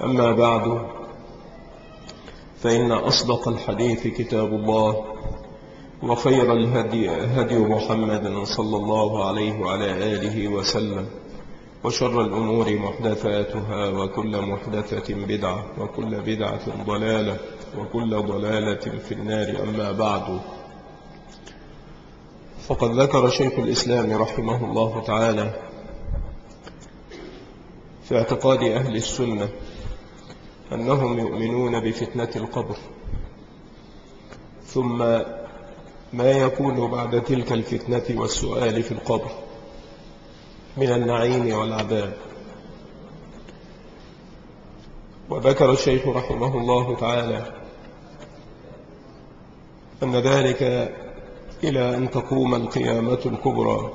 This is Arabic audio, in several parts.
أما بعد فإن أصدق الحديث كتاب الله وخير الهدي هدي محمد صلى الله عليه وعلى آله وسلم وشر الأمور محدثاتها وكل محدثة بدعة وكل بدعة ضلالة وكل ضلالة في النار. أما بعد فقد ذكر شيخ الإسلام رحمه الله تعالى في اعتقاد أهل السنة أنهم يؤمنون بفتنة القبر. ثم ما يكون بعد تلك الفتنة والسؤال في القبر من النعيم والعذاب. وذكر الشيخ رحمه الله تعالى أن ذلك إلى أن تقوم القيامة الكبرى.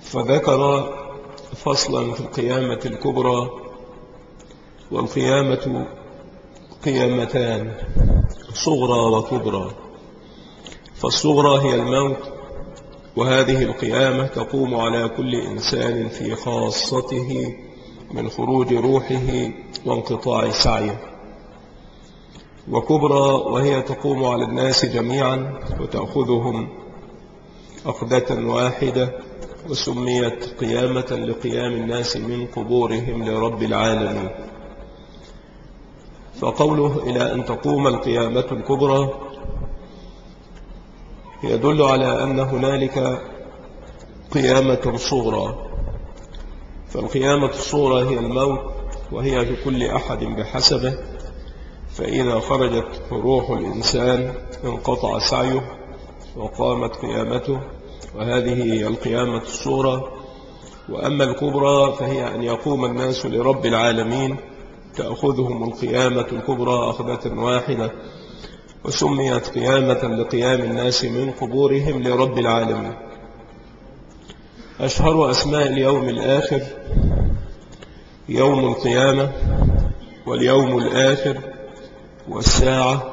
فذكر فصلا في القيامة الكبرى والقيامة قيامتان صغرى وكبرى. فالصغرى هي الموت وهذه القيامة تقوم على كل إنسان في خاصته من خروج روحه وانقطاع سعيه. وكبرى وهي تقوم على الناس جميعا وتأخذهم أخذة واحدة وسميت قيامة لقيام الناس من قبورهم لرب العالمين. فقوله إلى أن تقوم القيامة الكبرى يدل على أن هنالك قيامة صغرى. فالقيامة الصغرى هي الموت وهي لكل أحد بحسبه. فإذا خرجت روح الإنسان انقطع سعيه وقامت قيامته. وهذه هي القيامة الصغرى. وأما الكبرى فهي أن يقوم الناس لرب العالمين. تأخذهم القيامة الكبرى أخذة واحدة وسميت قيامة لقيام الناس من قبورهم لرب العالمين. أشهر أسماء اليوم الآخر يوم القيامة واليوم الآخر والساعة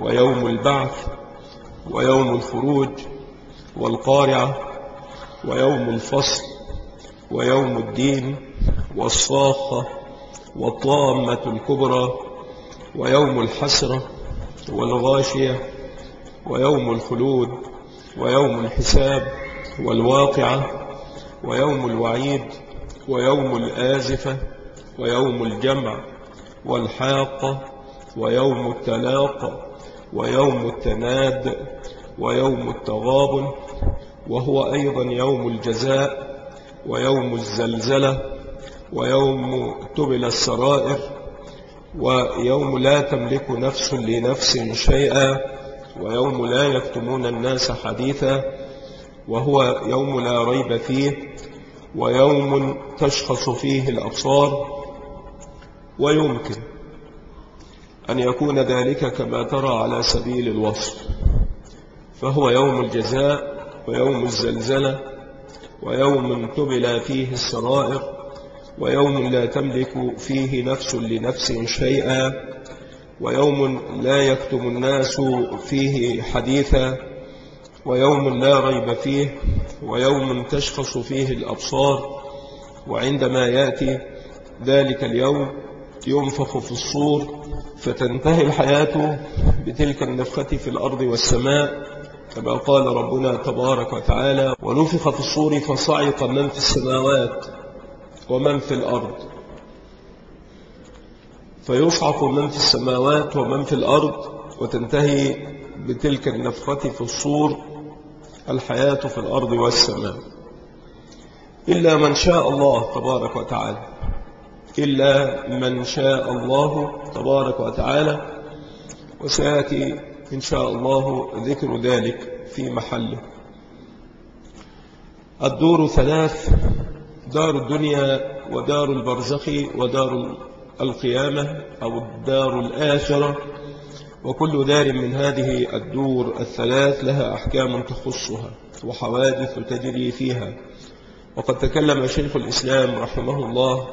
ويوم البعث ويوم الخروج والقارعة ويوم الفصل ويوم الدين والصاخة والطامة الكبرى ويوم الحسرة والغاشية ويوم الخلود ويوم الحساب والواقعة ويوم الوعيد ويوم الآزفة ويوم الجمع والحاقة ويوم التلاقى ويوم التناد ويوم التغابن وهو أيضا يوم الجزاء ويوم الزلزلة ويوم تبل السرائر ويوم لا تملك نفس لنفس شيئا ويوم لا يكتمون الناس حديثا وهو يوم لا ريب فيه ويوم تشخص فيه الأبصار ويمكن أن يكون ذلك كما ترى على سبيل الوصف فهو يوم الجزاء ويوم الزلزلة ويوم تبلى فيه السرائر ويوم لا تملك فيه نفس لنفس شيئا ويوم لا يكتم الناس فيه حديثا ويوم لا ريب فيه ويوم تشخص فيه الأبصار وعندما يأتي ذلك اليوم ينفخ في الصور فتنتهي الحياة بتلك النفخة في الأرض والسماء كما قال ربنا تبارك وتعالى ونفخ في الصور فصعق من في السماوات ومن في الأرض. فيصعق من في السماوات ومن في الأرض وتنتهي بتلك النفخة في الصور الحياة في الأرض والسماء. إلا من شاء الله تبارك وتعالى. إلا من شاء الله تبارك وتعالى. وسيأتي إن شاء الله ذكر ذلك في محله. الدور ثلاث دار الدنيا ودار البرزخ ودار القيامة أو الدار الآخرة. وكل دار من هذه الدور الثلاث لها أحكام تخصها وحوادث تجري فيها. وقد تكلم شيخ الإسلام رحمه الله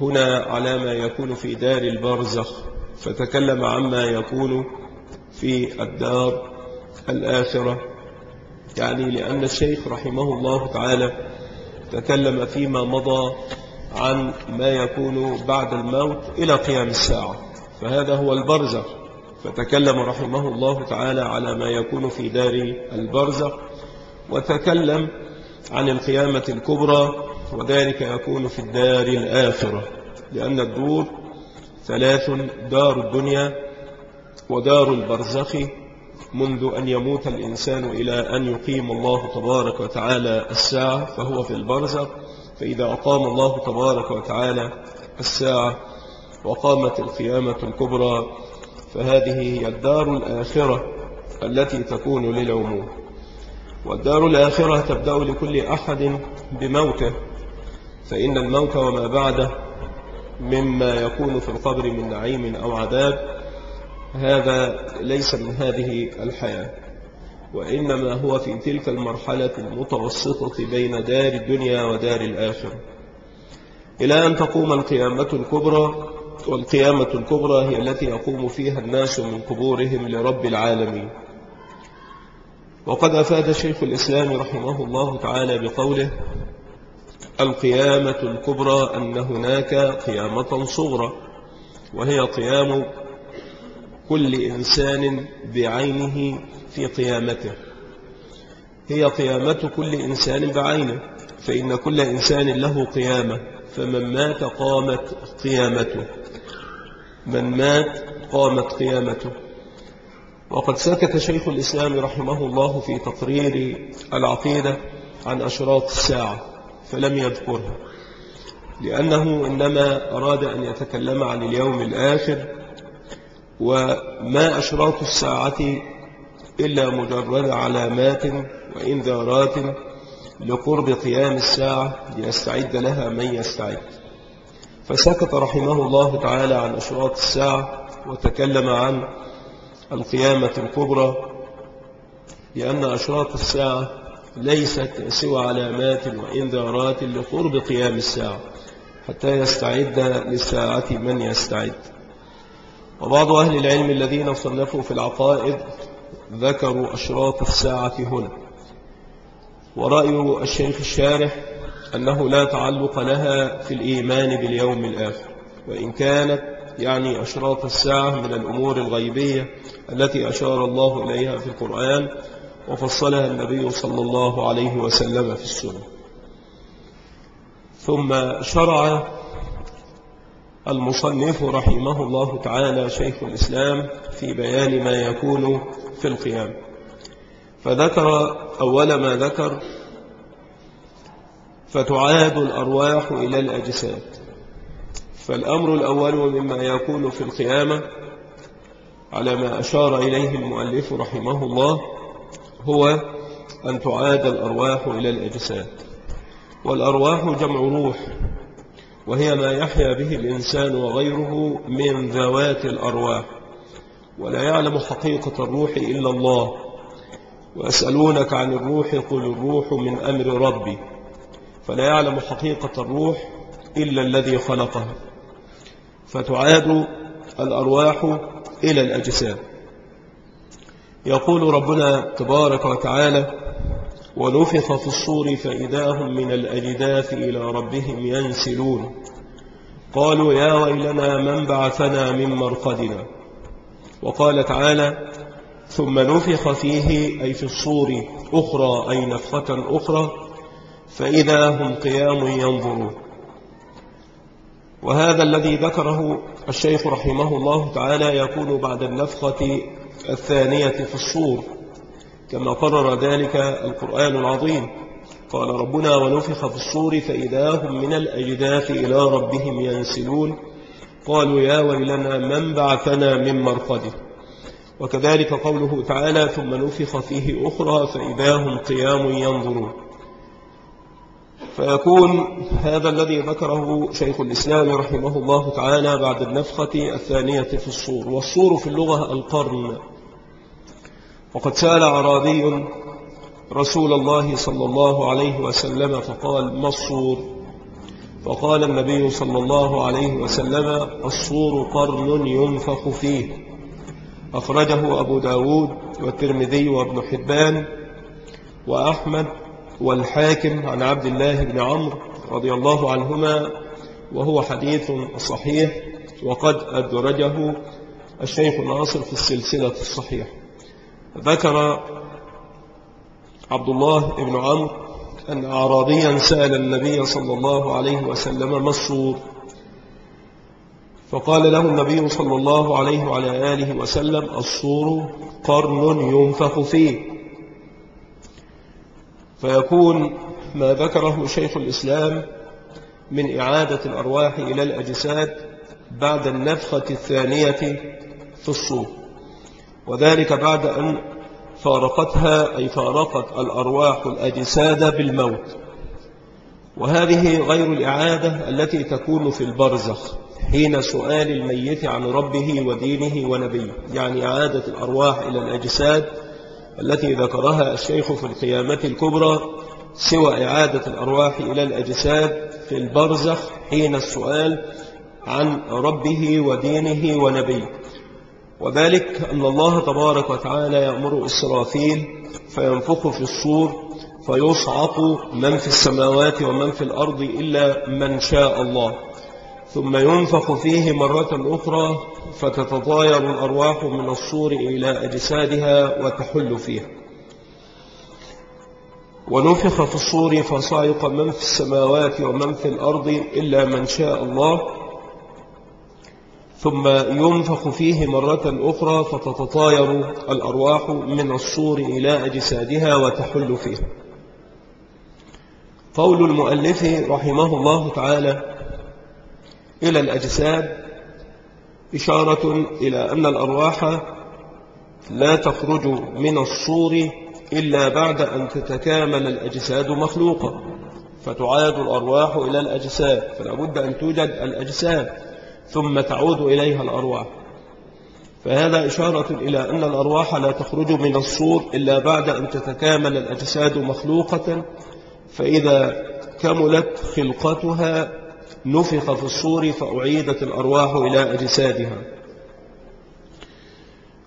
هنا على ما يكون في دار البرزخ فتكلم عما يكون في الدار الآخرة. يعني لأن الشيخ رحمه الله تعالى تكلم فيما مضى عن ما يكون بعد الموت إلى قيام الساعة. فهذا هو البرزخ. فتكلم رحمه الله تعالى على ما يكون في دار البرزخ وتكلم عن القيامة الكبرى وذلك يكون في الدار الآخرة. لأن الدور ثلاث دار الدنيا ودار البرزخ منذ أن يموت الإنسان إلى أن يقيم الله تبارك وتعالى الساعة فهو في البرزخ فإذا أقام الله تبارك وتعالى الساعة وقامت القيامة الكبرى فهذه هي الدار الآخرة التي تكون للعموم والدار الآخرة تبدأ لكل أحد بموته فإن الموت وما بعده مما يكون في القبر من نعيم أو عذاب هذا ليس من هذه الحياة وإنما هو في تلك المرحلة المتوسطة بين دار الدنيا ودار الآخرة. إلى أن تقوم القيامة الكبرى والقيامة الكبرى هي التي يقوم فيها الناس من قبورهم لرب العالمين. وقد أفاد شيخ الإسلام رحمه الله تعالى بقوله القيامة الكبرى أن هناك قيامة صغرى وهي قيام كل إنسان بعينه في قيامته. هي قيامة كل إنسان بعينه فإن كل إنسان له قيامة فمن مات قامت قيامته. من مات قامت قيامته. وقد سكت شيخ الإسلام رحمه الله في تقرير العقيدة عن أشراط الساعة فلم يذكرها لأنه إنما أراد أن يتكلم عن اليوم الآخر وما أشراط الساعة إلا مجرد علامات وإنذارات لقرب قيام الساعة ليستعد لها من يستعد. فسكت رحمه الله تعالى عن أشراط الساعة وتكلم عن القيامة الكبرى لأن أشراط الساعة ليست سوى علامات وإنذارات لقرب قيام الساعة حتى يستعد للساعة من يستعد. وبعض أهل العلم الذين صنفوا في العقائد ذكروا أشراط الساعة هنا. ورأي الشيخ الشارح أنه لا تعلق لها في الإيمان باليوم الآخر وإن كانت يعني أشراط الساعة من الأمور الغيبية التي أشار الله إليها في القرآن وفصلها النبي صلى الله عليه وسلم في السنة. ثم شرع المصنف رحمه الله تعالى شيخ الإسلام في بيان ما يكون في القيام. فذكر أول ما ذكر فتعاد الأرواح إلى الأجساد. فالأمر الأول مما يكون في القيامة على ما أشار إليه المؤلف رحمه الله هو أن تعاد الأرواح إلى الأجساد. والأرواح جمع روح. وهي ما يحيا به الإنسان وغيره من ذوات الأرواح. ولا يعلم حقيقة الروح إلا الله. وأسألونك عن الروح قل الروح من أمر ربي. فلا يعلم حقيقة الروح إلا الذي خلقها. فتعاد الأرواح إلى الأجساد يقول ربنا تبارك وتعالى ونفخ في الصور فإذا هم من الأجداث إلى ربهم ينسلون. قالوا يا ويلنا من بعثنا من مرقدنا؟ وقال تعالى ثم نفخ فيه أي في الصور أخرى أي نفخة أخرى فإذا هم قيام ينظرون. وهذا الذي ذكره الشيخ رحمه الله تعالى يكون بعد النفخة الثانية في الصور. كما قرر ذلك القرآن العظيم. قال ربنا ونفخ في الصور فإذا هم من الأجداث إلى ربهم ينسلون. قالوا يا ويلنا من بعثنا من مرقده. وكذلك قوله تعالى ثم نفخ فيه أخرى فإذا هم قيام ينظرون. فيكون هذا الذي ذكره شيخ الإسلام رحمه الله تعالى بعد النفخة الثانية في الصور. والصور في اللغة القرن. وقد سأل عرابي رسول الله صلى الله عليه وسلم فقال ما الصور؟ فقال النبي صلى الله عليه وسلم الصور قرن ينفخ فيه. أخرجه أبو داود والترمذي وابن حبان وأحمد والحاكم عن عبد الله بن عمرو رضي الله عنهما وهو حديث صحيح وقد أدرجه الشيخ الناصر في السلسلة الصحيحة. ذكر عبد الله بن عمرو أن أعرابيا سأل النبي صلى الله عليه وسلم ما الصور فقال له النبي صلى الله عليه وعلى آله وسلم الصور قرن ينفخ فيه. فيكون ما ذكره شيخ الإسلام من إعادة الأرواح إلى الأجساد بعد النفخة الثانية في الصور وذلك بعد أن فارقتها أي فارقت الأرواح الأجساد بالموت. وهذه غير الإعادة التي تكون في البرزخ حين سؤال الميت عن ربه ودينه ونبيه يعني إعادة الأرواح إلى الأجساد التي ذكرها الشيخ في القيامة الكبرى سوى إعادة الأرواح إلى الأجساد في البرزخ حين السؤال عن ربه ودينه ونبيه. وذلك أن الله تبارك وتعالى يأمر إسرافيل فينفخ في الصور فيصعق من في السماوات ومن في الأرض إلا من شاء الله. ثم ينفخ فيه مرة أخرى فتتطاير الأرواح من الصور إلى أجسادها وتحل فيها. ونفخ في الصور فصائق من في السماوات ومن في الأرض إلا من شاء الله. ثم ينفخ فيه مرة أخرى فتتطاير الأرواح من الصور إلى أجسادها وتحل فيها. قول المؤلف رحمه الله تعالى إلى الأجساد إشارة إلى أن الأرواح لا تخرج من الصور إلا بعد أن تتكامل الأجساد مخلوقة فتعاد الأرواح إلى الأجساد فلا بد أن توجد الأجساد. ثم تعود إليها الأرواح. فهذا إشارة إلى أن الأرواح لا تخرج من الصور إلا بعد أن تتكامل الأجساد مخلوقة فإذا كملت خلقتها نفخ في الصور فأعيدت الأرواح إلى أجسادها.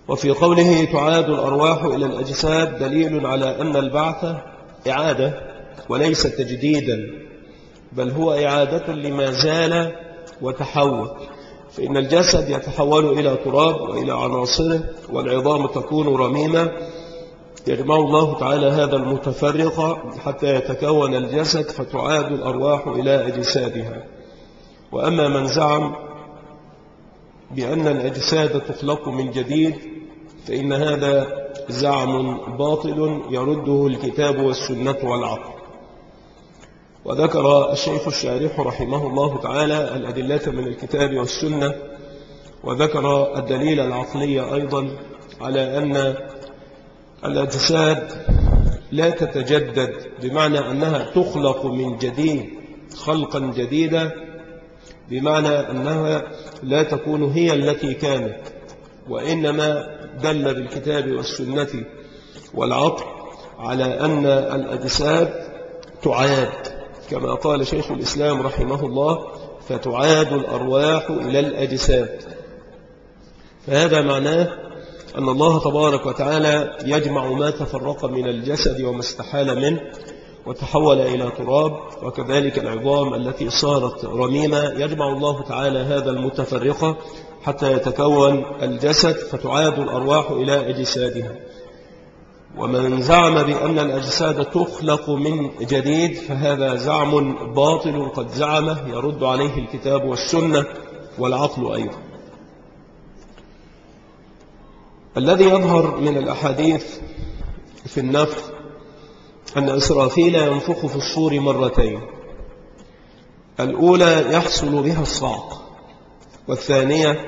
وفي قوله تعاد الأرواح إلى الأجساد دليل على أن البعث إعادة وليس تجديدا بل هو إعادة لما زال وتحول. فإن الجسد يتحول إلى تراب وإلى عناصره والعظام تكون رميمة. يجمع الله تعالى هذا المتفرق حتى يتكون الجسد فتعاد الأرواح إلى أجسادها. وأما من زعم بأن الأجساد تخلق من جديد فإن هذا زعم باطل يرده الكتاب والسنة والعقل. وذكر الشيخ الشارح رحمه الله تعالى الأدلة من الكتاب والسنة وذكر الدليل العقلي أيضا على أن الأجساد لا تتجدد بمعنى أنها تخلق من جديد خلقا جديدا بمعنى أنها لا تكون هي التي كانت وإنما دل بالكتاب والسنة والعقل على أن الأجساد تعاد. كما قال شيخ الإسلام رحمه الله فتعاد الأرواح إلى الأجساد فهذا معناه أن الله تبارك وتعالى يجمع ما تفرق من الجسد وما استحال منه وتحول إلى تراب وكذلك العظام التي صارت رميمة. يجمع الله تعالى هذا المتفرقة حتى يتكون الجسد فتعاد الأرواح إلى أجسادها. ومن زعم بأن الأجساد تخلق من جديد فهذا زعم باطل قد زعمه يرد عليه الكتاب والسنة والعقل أيضا. الذي يظهر من الأحاديث في النفخ أن إسرافيل ينفخ في الصور مرتين. الأولى يحصل بها الصعق والثانية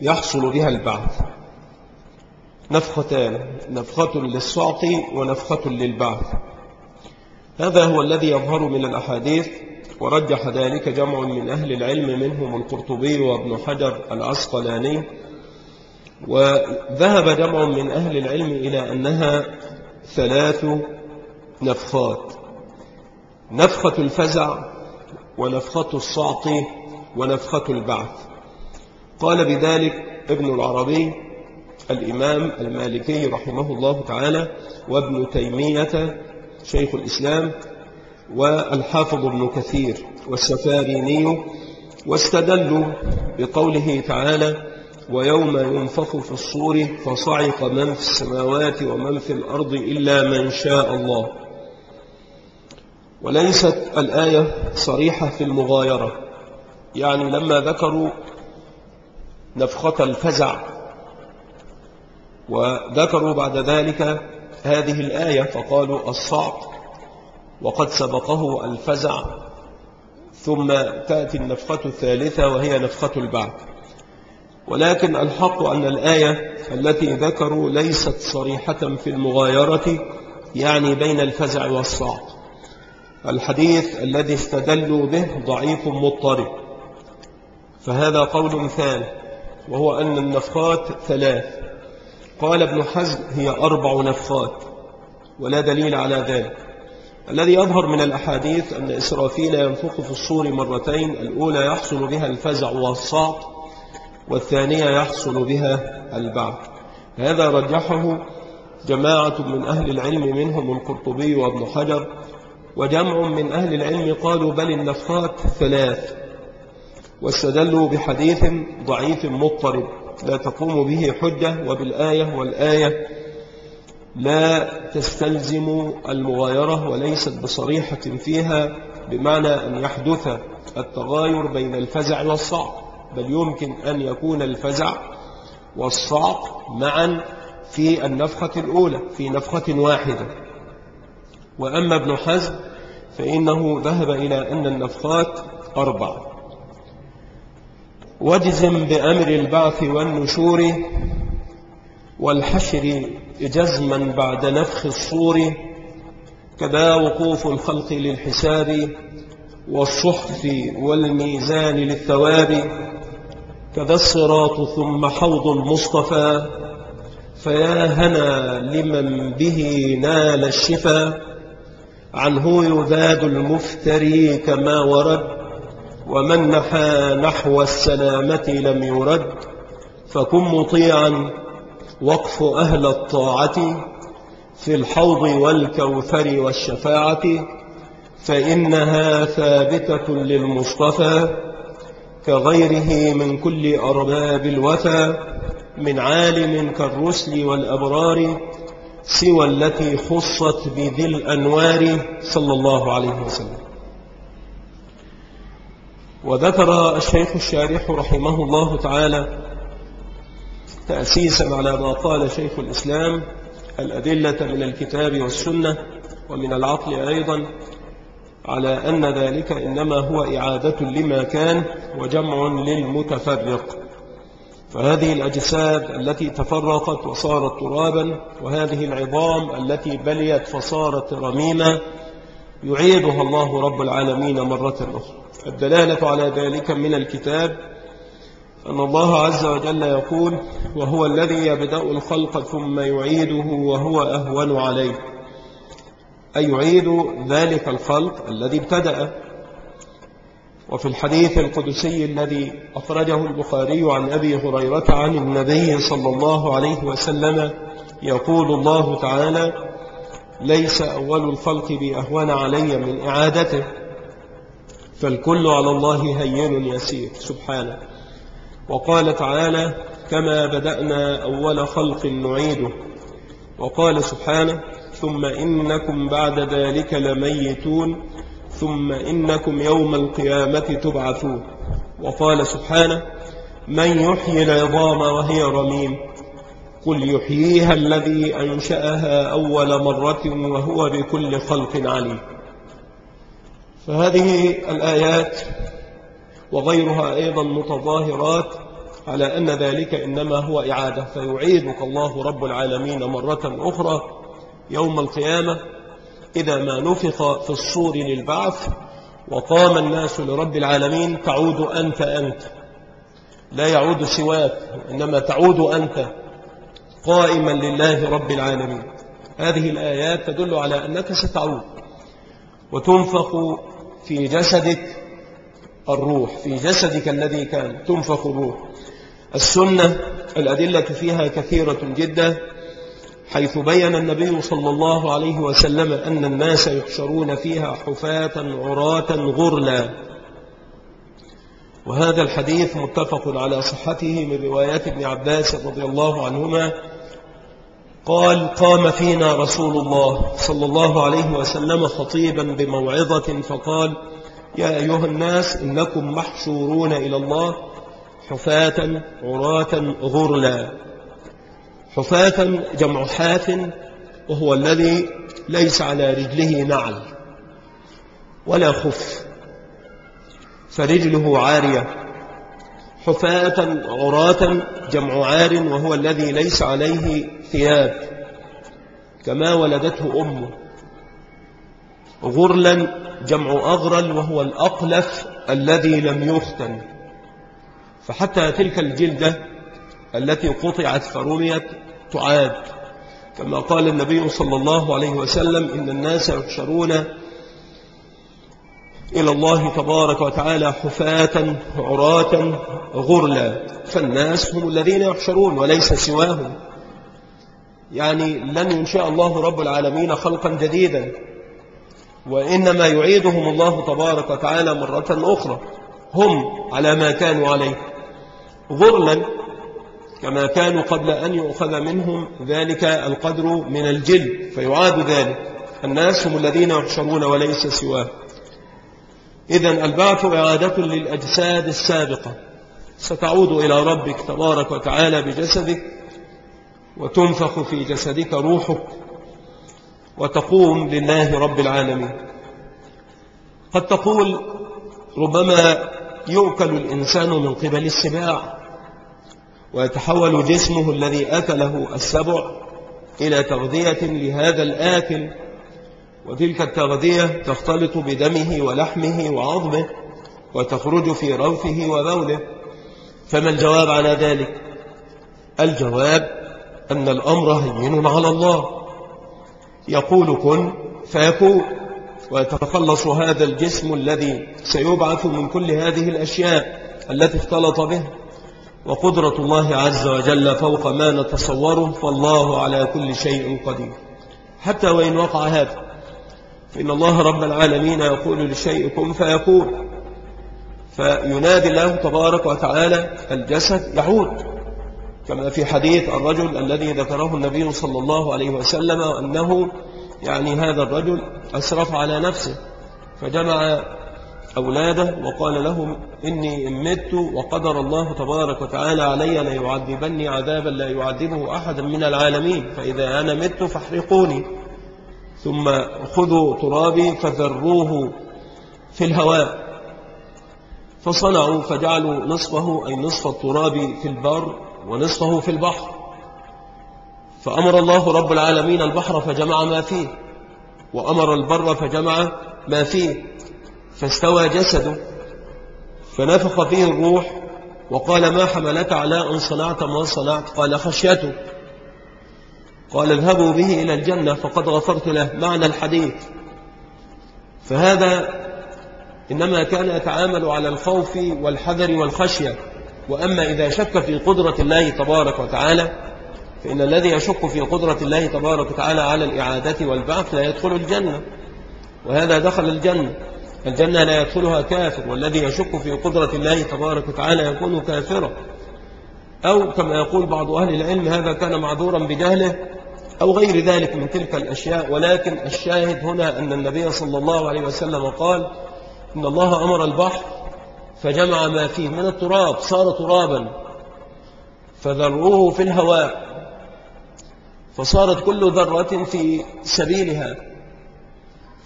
يحصل بها البعث. نفختان نفخة للصعق ونفخة للبعث. هذا هو الذي يظهر من الأحاديث ورجح ذلك جمع من أهل العلم منهم القرطبي وابن حجر العسقلاني وذهب جمع من أهل العلم إلى أنها ثلاث نفخات. نفخة الفزع ونفخة الصعق ونفخة البعث. قال بذلك ابن العربي الإمام المالكي رحمه الله تعالى وابن تيمية شيخ الإسلام والحافظ ابن كثير والسفاريني واستدلوا بقوله تعالى ويوم ينفخ في الصور فصعق من في السماوات ومن في الأرض إلا من شاء الله وليست الآية صريحة في المغايرة يعني لما ذكروا نفخة الفزع وذكروا بعد ذلك هذه الآية فقالوا الصعق وقد سبقه الفزع ثم تأتي النفخة الثالثة وهي نفخة البعث. ولكن الحق أن الآية التي ذكروا ليست صريحة في المغايرة يعني بين الفزع والصعق. الحديث الذي استدلوا به ضعيف مضطرب. فهذا قول ثاني وهو أن النفخات ثلاث. قال ابن حزم هي أربع نفخات ولا دليل على ذلك. الذي يظهر من الأحاديث أن إسرافيل ينفخ في الصور مرتين الأولى يحصل بها الفزع والصعق والثانية يحصل بها البعث. هذا رجحه جماعة من أهل العلم منهم القرطبي وابن حجر وجمع من أهل العلم قالوا بل النفخات ثلاث واستدلوا بحديث ضعيف مضطرب. لا تقوم به حجة وبالآية والآية لا تستلزم المغايرة وليست بصريحة فيها بمعنى أن يحدث التغاير بين الفزع والصعق بل يمكن أن يكون الفزع والصعق معا في النفخة الأولى في نفخة واحدة. وأما ابن حزم فإنه ذهب إلى أن النفخات أربع واجزم بأمر البعث والنشور والحشر جزما بعد نفخ الصور كذا وقوف الخلق للحساب والصحف والميزان للثواب كذا الصراط ثم حوض المصطفى فيا هنا لمن به نال الشفا عنه يذاد المفتري كما ورد ومن نحى نحو السلامة لم يرد فكن مطيعا وقف أهل الطاعة في الحوض والكوثر والشفاعة فإنها ثابتة للمصطفى كغيره من كل أرباب الوفا من عالم كالرسل والأبرار سوى التي خصت بذي الأنوار صلى الله عليه وسلم. وذكر الشيخ الشارح رحمه الله تعالى تأسيسا على ما قال شيخ الإسلام الأدلة من الكتاب والسنة ومن العقل أيضا على أن ذلك إنما هو إعادة لما كان وجمع للمتفرق. فهذه الأجساد التي تفرقت وصارت ترابا وهذه العظام التي بليت فصارت رميما يعيدها الله رب العالمين مرة أخرى. الدلالة على ذلك من الكتاب أن الله عز وجل يقول وهو الذي يبدأ الخلق ثم يعيده وهو أهون عليه. أي يعيد ذلك الخلق الذي ابتدأ. وفي الحديث القدسي الذي أخرجه البخاري عن أبي هريرة عن النبي صلى الله عليه وسلم يقول الله تعالى ليس أول الخلق بأهون علي من إعادته. فالكل على الله هين يسير سبحانه. وقال تعالى كما بدأنا أول خلق نعيده. وقال سبحانه ثم إنكم بعد ذلك لميتون ثم إنكم يوم القيامة تبعثون. وقال سبحانه من يحيي العظام وهي رميم قل يحييها الذي أنشأها أول مرة وهو بكل خلق عليم. فهذه الآيات وغيرها أيضا متظاهرات على أن ذلك إنما هو إعادة فيعيدك الله رب العالمين مرة أخرى يوم القيامة إذا ما نفخ في الصور للبعث وقام الناس لرب العالمين تعود أنت أنت. لا يعود سواك إنما تعود أنت قائما لله رب العالمين. هذه الآيات تدل على أنك ستعود وتنفخ في جسدك الروح في جسدك الذي كان تنفخ الروح. السنة الأدلة فيها كثيرة جدا حيث بين النبي صلى الله عليه وسلم أن الناس يحشرون فيها حفاة عراة غرلا. وهذا الحديث متفق على صحته من روايات ابن عباس رضي الله عنهما قال قام فينا رسول الله صلى الله عليه وسلم خطيبا بموعظة فقال يا أيها الناس إنكم محشورون إلى الله حفاة عراة غرلا. حفاة جمع حاف وهو الذي ليس على رجله نعل ولا خف فرجله عارية. حفاة عراة جمع عار وهو الذي ليس عليه ثياب كما ولدته أمه غرلا جمع أغرل وهو الأقلف الذي لم يختن فحتى تلك الجلدة التي قطعت فرميت تعاد كما قال النبي صلى الله عليه وسلم إن الناس يحشرون إلى الله تبارك وتعالى حفاة عراة غرلا فالناس هم الذين يحشرون وليس سواهم يعني لن ينشاء الله رب العالمين خلقا جديدا. وإنما يعيدهم الله تبارك وتعالى مرة أخرى. هم على ما كانوا عليه. غرلا كما كانوا قبل أن يؤخذ منهم ذلك القدر من الجل فيعاد ذلك. الناس هم الذين يحشرون وليس سواه. إذا البعث إعادة للأجساد السابقة. ستعود إلى ربك تبارك وتعالى بجسدك وتنفخ في جسدك روحك وتقوم لله رب العالمين. قد تقول ربما يؤكل الإنسان من قبل السباع ويتحول جسمه الذي أكله السبع إلى تغذية لهذا الآكل وتلك التغذية تختلط بدمه ولحمه وعظمه وتخرج في روثه وبوله فما الجواب على ذلك؟ الجواب أن الأمر هين على الله. يقول كن فيكون ويتخلص هذا الجسم الذي سيبعث من كل هذه الأشياء التي اختلط به. وقدرة الله عز وجل فوق ما نتصوره فالله على كل شيء قدير. حتى وإن وقع هذا فإن الله رب العالمين يقول للشيء كن فيكون. فينادي الله تبارك وتعالى الجسد يعود. كما في حديث الرجل الذي ذكره النبي صلى الله عليه وسلم أنه يعني هذا الرجل أسرف على نفسه فجمع أولاده وقال لهم إني إن مت وقدر الله تبارك وتعالى علي ليعذبني عذابا لا يعذبه أحدا من العالمين فإذا أنا مت فاحرقوني ثم خذوا ترابي فذروه في الهواء فصنعوا فجعلوا نصفه أي نصف التراب في البر ونصفه في البحر. فأمر الله رب العالمين البحر فجمع ما فيه وأمر البر فجمع ما فيه. فاستوى جسده فنفخ فيه الروح وقال ما حملك على أن صنعت ما صنعت؟ قال خشيته. قال اذهبوا به إلى الجنة فقد غفرت له. معنى الحديث. فهذا إنما كان يتعامل على الخوف والحذر والخشية. وأما إذا شك في قدرة الله تبارك وتعالى فإن الذي يشك في قدرة الله تبارك وتعالى على الإعادة والبعث لا يدخل الجنة وهذا دخل الجنة. الجنة لا يدخلها كافر والذي يشك في قدرة الله تبارك وتعالى يكون كافرا. أو كما يقول بعض أهل العلم هذا كان معذورا بجهله أو غير ذلك من تلك الأشياء. ولكن الشاهد هنا أن النبي صلى الله عليه وسلم قال إن الله أمر البحر فجمع ما فيه من التراب صار ترابا. فذروه في الهواء. فصارت كل ذرة في سبيلها.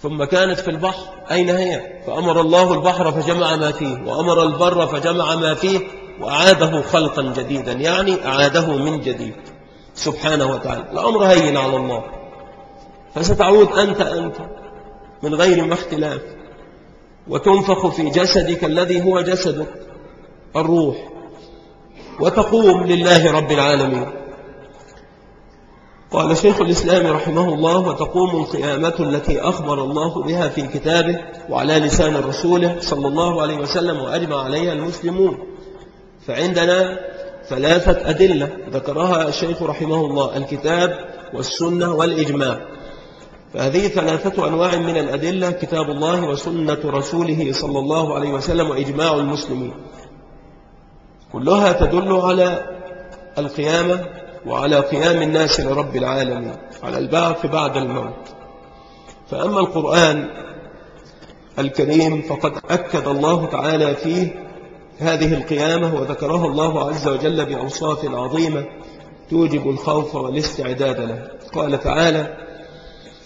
ثم كانت في البحر. أين هي؟ فأمر الله البحر فجمع ما فيه. وأمر البر فجمع ما فيه. وأعاده خلقا جديدا. يعني أعاده من جديد. سبحانه وتعالى. الأمر هين على الله. فستعود أنت أنت. من غير ما اختلاف. وتنفخ في جسدك الذي هو جسدك الروح. وتقوم لله رب العالمين. قال شيخ الإسلام رحمه الله وتقوم القيامة التي أخبر الله بها في كتابه وعلى لسان الرسول صلى الله عليه وسلم وأجمع عليها المسلمون. فعندنا ثلاثة أدلة ذكرها الشيخ رحمه الله الكتاب والسنة والإجماع. فهذه ثلاثة أنواع من الأدلة كتاب الله وسنة رسوله صلى الله عليه وسلم وإجماع المسلمين. كلها تدل على القيامة وعلى قيام الناس لرب العالمين على البعث بعد الموت. فأما القرآن الكريم فقد أكد الله تعالى فيه هذه القيامة وذكرها الله عز وجل بأوصاف عظيمة توجب الخوف والاستعداد له. قال تعالى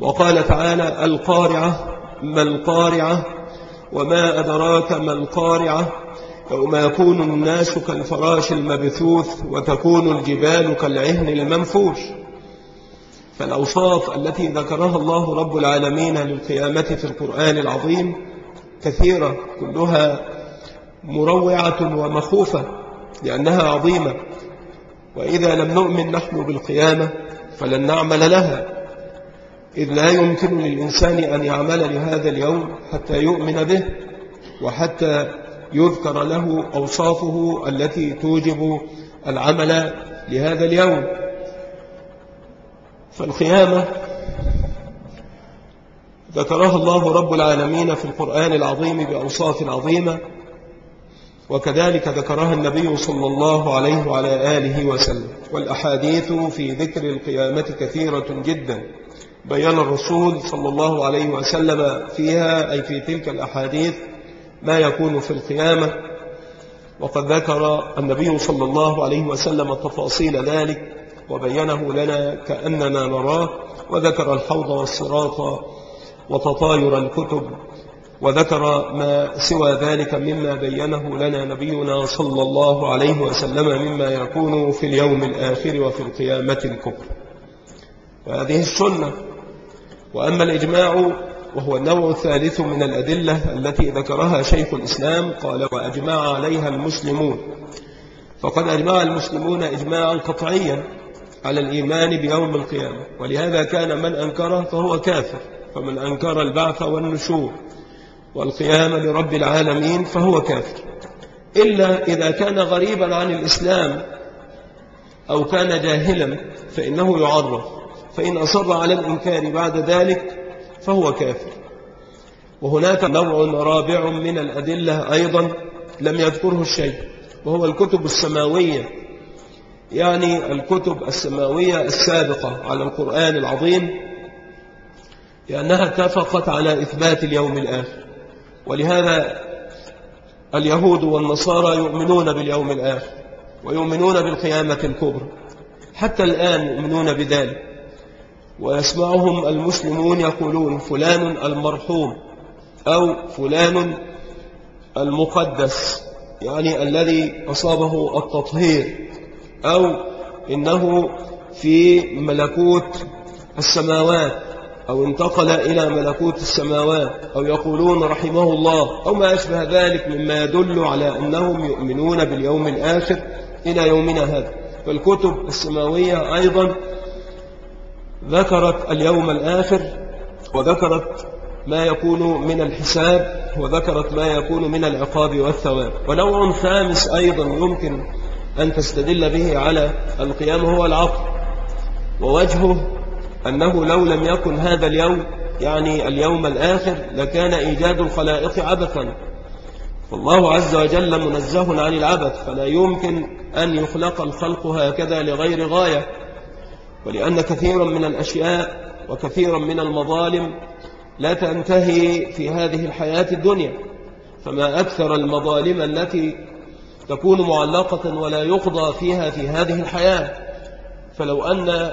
وقال تعالى القارعة ما القارعة؟ وما أدراك ما القارعة؟ يوم يكون الناس كالفراش المبثوث وتكون الجبال كالعهن المنفوش. فالأوصاف التي ذكرها الله رب العالمين للقيامة في القرآن العظيم كثيرة كلها مروعة ومخوفة لأنها عظيمة. وإذا لم نؤمن نحن بالقيامة فلن نعمل لها. إذ لا يمكن للإنسان أن يعمل لهذا اليوم حتى يؤمن به وحتى يذكر له أوصافه التي توجب العمل لهذا اليوم. فالقيامة ذكرها الله رب العالمين في القرآن العظيم بأوصاف عظيمة وكذلك ذكرها النبي صلى الله عليه وعلى آله وسلم. والأحاديث في ذكر القيامة كثيرة جدا. بيان الرسول صلى الله عليه وسلم فيها أي في تلك الأحاديث ما يكون في القيامة. وقد ذكر النبي صلى الله عليه وسلم تفاصيل ذلك وبينه لنا كأننا نراه. وذكر الحوض والصراط وتطاير الكتب وذكر ما سوى ذلك مما بينه لنا نبينا صلى الله عليه وسلم مما يكون في اليوم الآخر وفي القيامة الكبرى. وهذه السنة وأما الإجماع وهو النوع الثالث من الأدلة التي ذكرها شيخ الإسلام قال وأجمع عليها المسلمون. فقد أجمع المسلمون إجماعا قطعيا على الإيمان بيوم القيامة ولهذا كان من أنكره فهو كافر فمن أنكر البعث والنشور والقيام لرب العالمين فهو كافر. إلا إذا كان غريبا عن الإسلام أو كان جاهلا فإنه يعرف فإن أصر على الإنكار بعد ذلك فهو كافر. وهناك نوع رابع من الأدلة أيضا لم يذكره الشيء وهو الكتب السماوية. يعني الكتب السماوية السابقة على القرآن العظيم لأنها اتفقت على إثبات اليوم الآخر. ولهذا اليهود والنصارى يؤمنون باليوم الآخر ويؤمنون بالقيامة الكبرى حتى الآن يؤمنون بذلك. ويسمعهم المسلمون يقولون فلان المرحوم أو فلان المقدس يعني الذي أصابه التطهير أو إنه في ملكوت السماوات أو انتقل إلى ملكوت السماوات أو يقولون رحمه الله أو ما أشبه ذلك مما يدل على أنهم يؤمنون باليوم الآخر إلى يومنا هذا. فالكتب السماوية أيضا ذكرت اليوم الآخر وذكرت ما يكون من الحساب وذكرت ما يكون من العقاب والثواب. ونوع خامس أيضا يمكن أن تستدل به على القيام هو العقل. ووجهه أنه لو لم يكن هذا اليوم يعني اليوم الآخر لكان إيجاد الخلائق عبثا. فالله عز وجل منزه عن العبث فلا يمكن أن يخلق الخلق هكذا لغير غاية. ولأن كثيرا من الأشياء وكثيرا من المظالم لا تنتهي في هذه الحياة الدنيا فما أكثر المظالم التي تكون معلقة ولا يقضى فيها في هذه الحياة فلو أن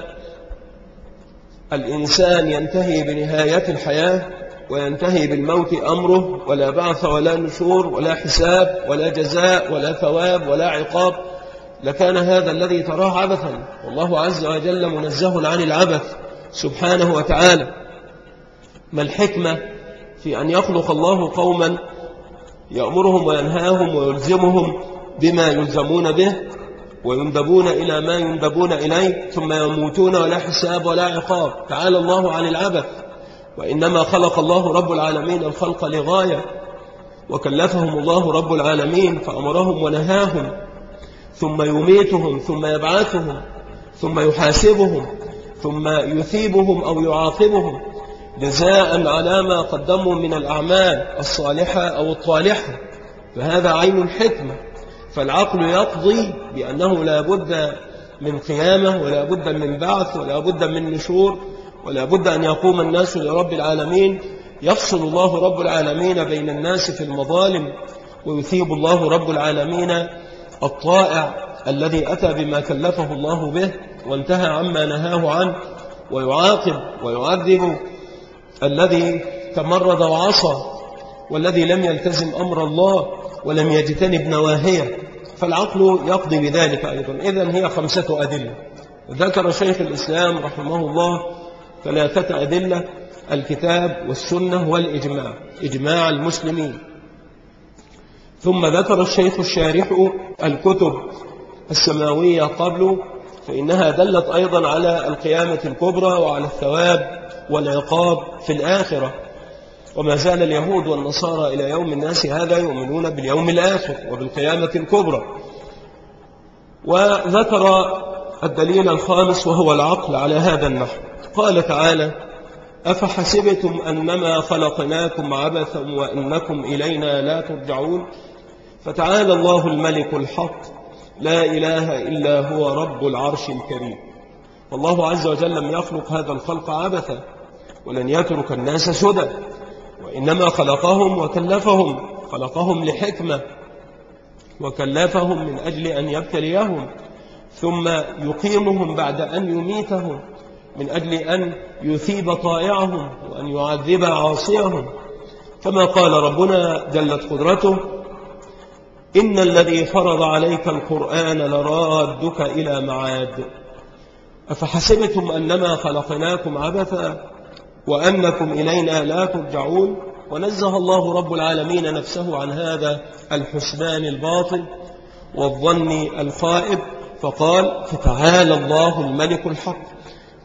الإنسان ينتهي بنهاية الحياة وينتهي بالموت أمره ولا بعث ولا نشور ولا حساب ولا جزاء ولا ثواب ولا عقاب لكان هذا الذي تراه عبثا. والله عز وجل منزه عن العبث سبحانه وتعالى. ما الحكمة في أن يخلق الله قوما يأمرهم وينهاهم ويلزمهم بما يلزمون به ويندبون إلى ما يندبون إليه ثم يموتون ولا حساب ولا عقاب. تعالى الله عن العبث. وإنما خلق الله رب العالمين الخلق لغاية. وكلفهم الله رب العالمين فأمرهم ونهاهم. ثم يميتهم ثم يبعثهم ثم يحاسبهم ثم يثيبهم أو يعاقبهم. جزاء على ما قدموا من الأعمال الصالحة أو الطالحة. فهذا عين الحكمة فالعقل يقضي بأنه لا بد من قيامة ولا بد من بعث ولا بد من نشور ولا بد أن يقوم الناس لرب العالمين. يفصل الله رب العالمين بين الناس في المظالم ويثيب الله رب العالمين الطائع الذي أتى بما كلفه الله به وانتهى عما نهاه عنه ويعاقب ويعذب الذي تمرد وعصى والذي لم يلتزم أمر الله ولم يجتنب نواهيه فالعقل يقضي بذلك أيضا. إذن هي خمسة أدلة. ذكر شيخ الإسلام رحمه الله ثلاثة أدلة الكتاب والسنة والإجماع إجماع المسلمين. ثم ذكر الشيخ الشارح الكتب السماوية قبل فإنها دلت أيضا على القيامة الكبرى وعلى الثواب والعقاب في الآخرة. وما زال اليهود والنصارى إلى يوم الناس هذا يؤمنون باليوم الآخر وبالقيامة الكبرى. وذكر الدليل الخامس وهو العقل على هذا النحو. قال تعالى أفحسبتم أنما خلقناكم عبثا وأنكم إلينا لا ترجعون؟ فتعالى الله الملك الحق. لا إله إلا هو رب العرش الكريم. والله عز وجل لم يخلق هذا الخلق عبثا ولن يترك الناس سدى. وإنما خلقهم وكلفهم خلقهم لحكمة وكلفهم من أجل أن يبتليهم ثم يقيمهم بعد أن يميتهم من أجل أن يثيب طائعهم وأن يعذب عاصيهم. كما قال ربنا جلت قدرته إن الذي فرض عليك القرآن لرادك إلى معاد. أفحسبتم أنما خلقناكم عبثا وأنكم إلينا لا ترجعون؟ ونزه الله رب العالمين نفسه عن هذا الحسبان الباطل والظن الخائب فقال فتعالى الله الملك الحق.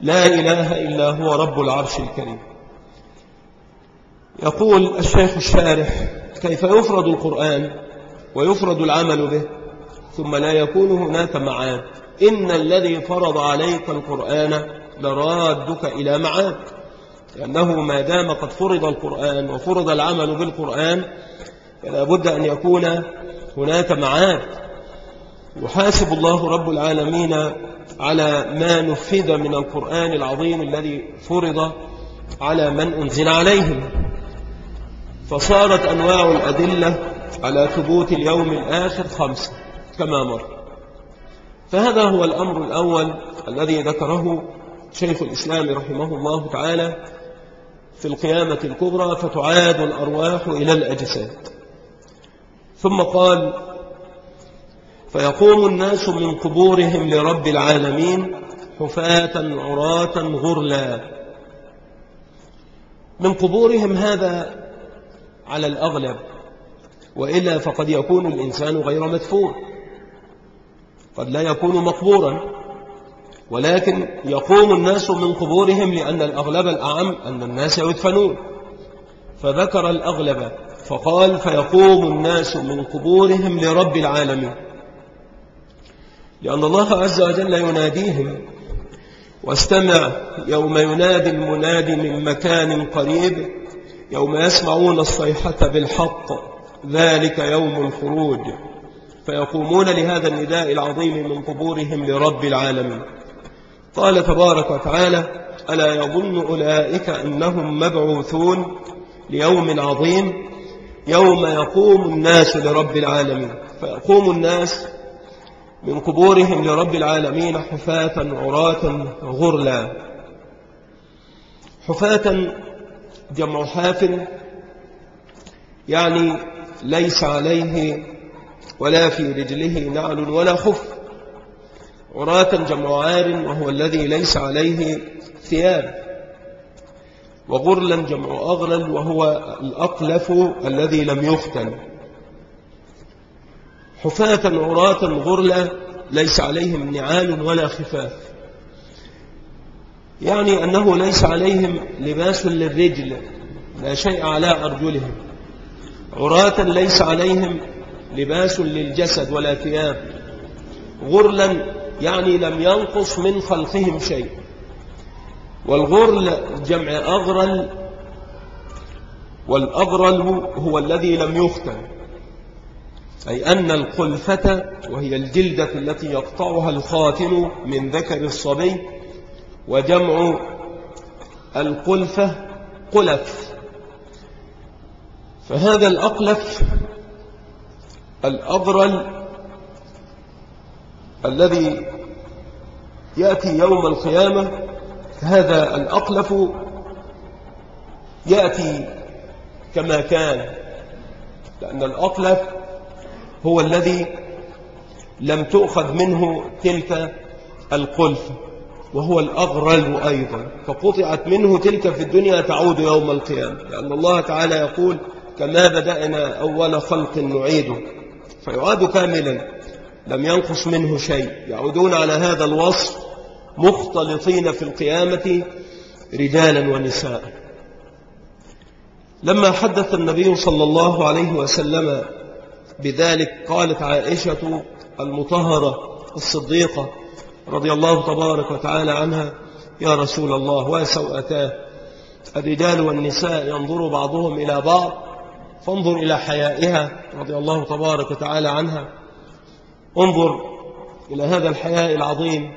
لا إله إلا هو رب العرش الكريم. يقول الشيخ الشارح كيف يفرض القرآن؟ ويفرض العمل به ثم لا يكون هناك معاد إن الذي فرض عليك القرآن لرادك إلى معاد لأنه ما دام قد فرض القرآن وفرض العمل بالقرآن فلا بد أن يكون هناك معاد يحاسب الله رب العالمين على ما نفذ من القرآن العظيم الذي فرض على من أنزل عليهم. فصارت أنواع الأدلة على ثبوت اليوم الآخر خمسة كما مر. فهذا هو الأمر الأول الذي ذكره شيخ الإسلام رحمه الله تعالى في القيامة الكبرى فتعاد الأرواح إلى الأجساد. ثم قال فيقوم الناس من قبورهم لرب العالمين حفاة عراة غرلا. من قبورهم هذا على الأغلب وإلا فقد يكون الإنسان غير مدفون. قد لا يكون مقبورا ولكن يقوم الناس من قبورهم لأن الأغلب الأعم أن الناس يدفنون. فذكر الأغلب فقال فيقوم الناس من قبورهم لرب العالمين. لأن الله عز وجل يناديهم واستمع يوم ينادي المنادي من مكان قريب يوم يسمعون الصيحة بالحق. ذلك يوم الخروج. فيقومون لهذا النداء العظيم من قبورهم لرب العالمين. قال تبارك وتعالى ألا يظن أولئك أنهم مبعوثون ليوم عظيم يوم يقوم الناس لرب العالمين. فيقوم الناس من قبورهم لرب العالمين حفاة عراة غرلا. حفاة جمع حاف يعني ليس عليه ولا في رجله نعل ولا خف. عراة جمع عار وهو الذي ليس عليه ثياب. وغرلا جمع أغرل وهو الأقلف الذي لم يختن حفاة عراة غرلا ليس عليهم نعال ولا خفاف. يعني أنه ليس عليهم لباس للرجل لا شيء على أرجلهم. عراة ليس عليهم لباس للجسد ولا ثياب غرلا يعني لم ينقص من خلقهم شيء. والغرل جمع أغرل والأغرل هو الذي لم يختن أي أن القلفة وهي الجلدة التي يقطعها الخاتم من ذكر الصبي وجمع القلفة قلف. فهذا الأقلف الأغرل الذي يأتي يوم القيامة هذا الأقلف يأتي كما كان لأن الأقلف هو الذي لم تؤخذ منه تلك القلف وهو الأغرل أيضا فقطعت منه تلك في الدنيا تعود يوم القيامة لأن الله تعالى يقول كما بدأنا أول خلق نعيده فيعاد كاملا لم ينقص منه شيء. يعودون على هذا الوصف مختلطين في القيامة رجالا ونساء. لما حدث النبي صلى الله عليه وسلم بذلك قالت عائشة المطهرة الصديقة رضي الله تبارك وتعالى عنها يا رسول الله وسوءتاه. الرجال والنساء ينظر بعضهم إلى بعض فانظر إلى حيائها رضي الله تبارك وتعالى عنها. انظر إلى هذا الحياء العظيم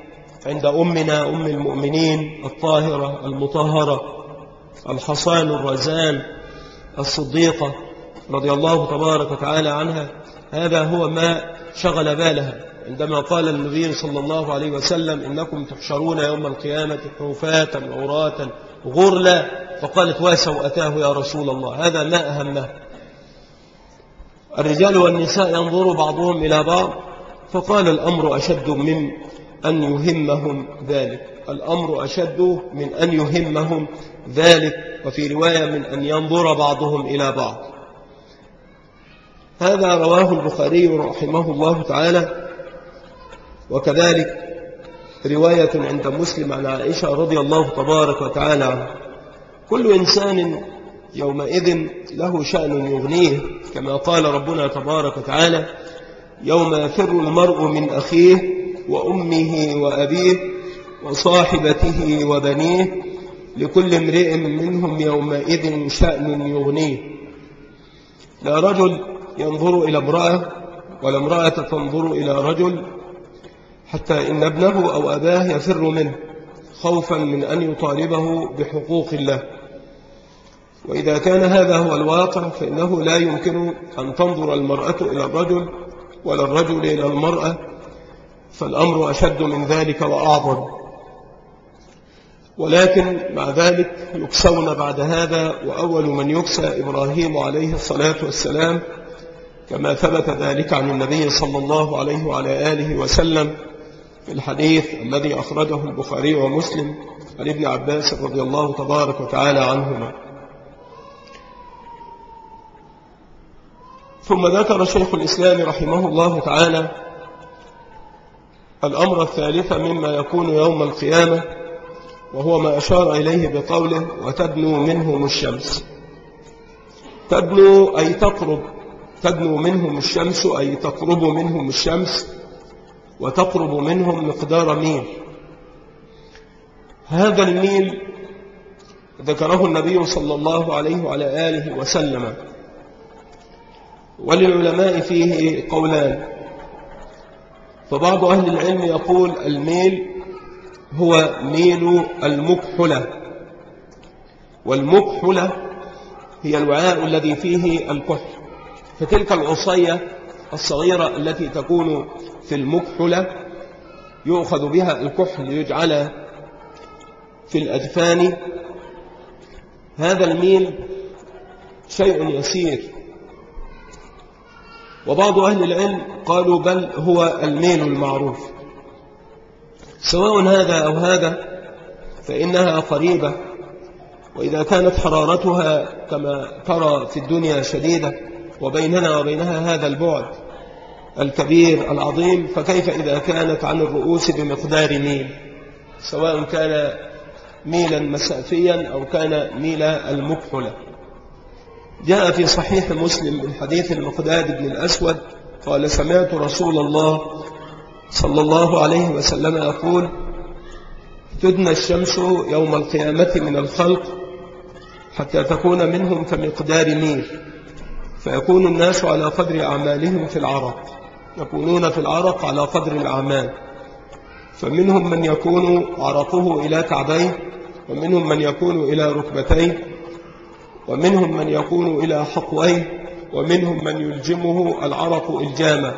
عند أمنا أم المؤمنين الطاهرة المطهرة الحصان الرزان الصديقة رضي الله تبارك وتعالى عنها. هذا هو ما شغل بالها عندما قال النبي صلى الله عليه وسلم إنكم تحشرون يوم القيامة حوفاة عراة غرلا. فقالت واسوا أتاه يا رسول الله. هذا ما أهمه. الرجال والنساء ينظر بعضهم إلى بعض فقال الأمر أشد من أن يهمهم ذلك. الأمر أشد من أن يهمهم ذلك وفي رواية من أن ينظر بعضهم إلى بعض. هذا رواه البخاري رحمه الله تعالى. وكذلك رواية عند مسلم عن عائشة رضي الله تبارك وتعالى كل إنسان يومئذ له شأن يغنيه كما قال ربنا تبارك وتعالى يوم يفر المرء من أخيه وأمه وأبيه وصاحبته وبنيه لكل امرئ منهم يومئذ شأن يغنيه. لا رجل ينظر إلى امرأة ولا امرأة تنظر إلى رجل حتى إن ابنه أو أباه يفر منه خوفا من أن يطالبه بحقوق الله. وإذا كان هذا هو الواقع فإنه لا يمكن أن تنظر المرأة إلى الرجل ولا الرجل إلى المرأة فالأمر أشد من ذلك وأعظم. ولكن مع ذلك يكسون بعد هذا وأول من يكسى إبراهيم عليه الصلاة والسلام كما ثبت ذلك عن النبي صلى الله عليه وعلى آله وسلم في الحديث الذي أخرجه البخاري ومسلم عن ابن عباس رضي الله تبارك وتعالى عنهما. ثم ذكر شيخ الإسلام رحمه الله تعالى الأمر الثالث مما يكون يوم القيامة وهو ما أشار إليه بقوله وتدنو منهم الشمس. تدنو أي تقرب تدنو منهم الشمس أي تقرب منهم الشمس وتقرب منهم مقدار ميل هذا الميل ذكره النبي صلى الله عليه وعلى آله وسلم. وللعلماء فيه قولان. فبعض أهل العلم يقول الميل هو ميل المكحلة. والمكحلة هي الوعاء الذي فيه الكحل فتلك العصية الصغيرة التي تكون في المكحلة يؤخذ بها الكحل ليجعل في الأدفان. هذا الميل شيء يسير. وبعض أهل العلم قالوا بل هو الميل المعروف. سواء هذا أو هذا فإنها قريبة. وإذا كانت حرارتها كما ترى في الدنيا شديدة وبيننا وبينها هذا البعد الكبير العظيم فكيف إذا كانت عن الرؤوس بمقدار ميل؟ سواء كان ميلا مسافيا أو كان ميل المكحلة جاء في صحيح مسلم من حديث المقداد بن الأسود قال سمعت رسول الله صلى الله عليه وسلم يقول تدنى الشمس يوم القيامة من الخلق حتى تكون منهم كمقدار ميل فيكون الناس على قدر أعمالهم في العرق يكونون في العرق على قدر الأعمال فمنهم من يكون عرقه إلى كعبيه ومنهم من يكون إلى ركبتيه ومنهم من يكون إلى حقويه ومنهم من يلجمه العرق الجامة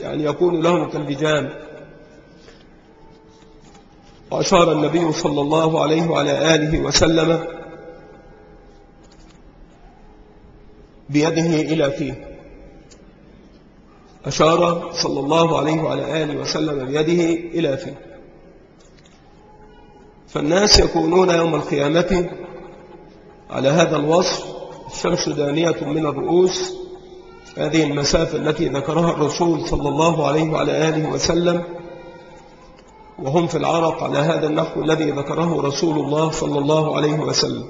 يعني يكون لهم كاللجام وأشار النبي صلى الله عليه وعلى آله وسلم بيده إلى فيه. أشار صلى الله عليه وعلى آله وسلم بيده إلى فيه. فالناس يكونون يوم القيامة على هذا الوصف الشمس دانية من الرؤوس هذه المسافة التي ذكرها الرسول صلى الله عليه وعلى آله وسلم وهم في العرق على هذا النحو الذي ذكره رسول الله صلى الله عليه وسلم.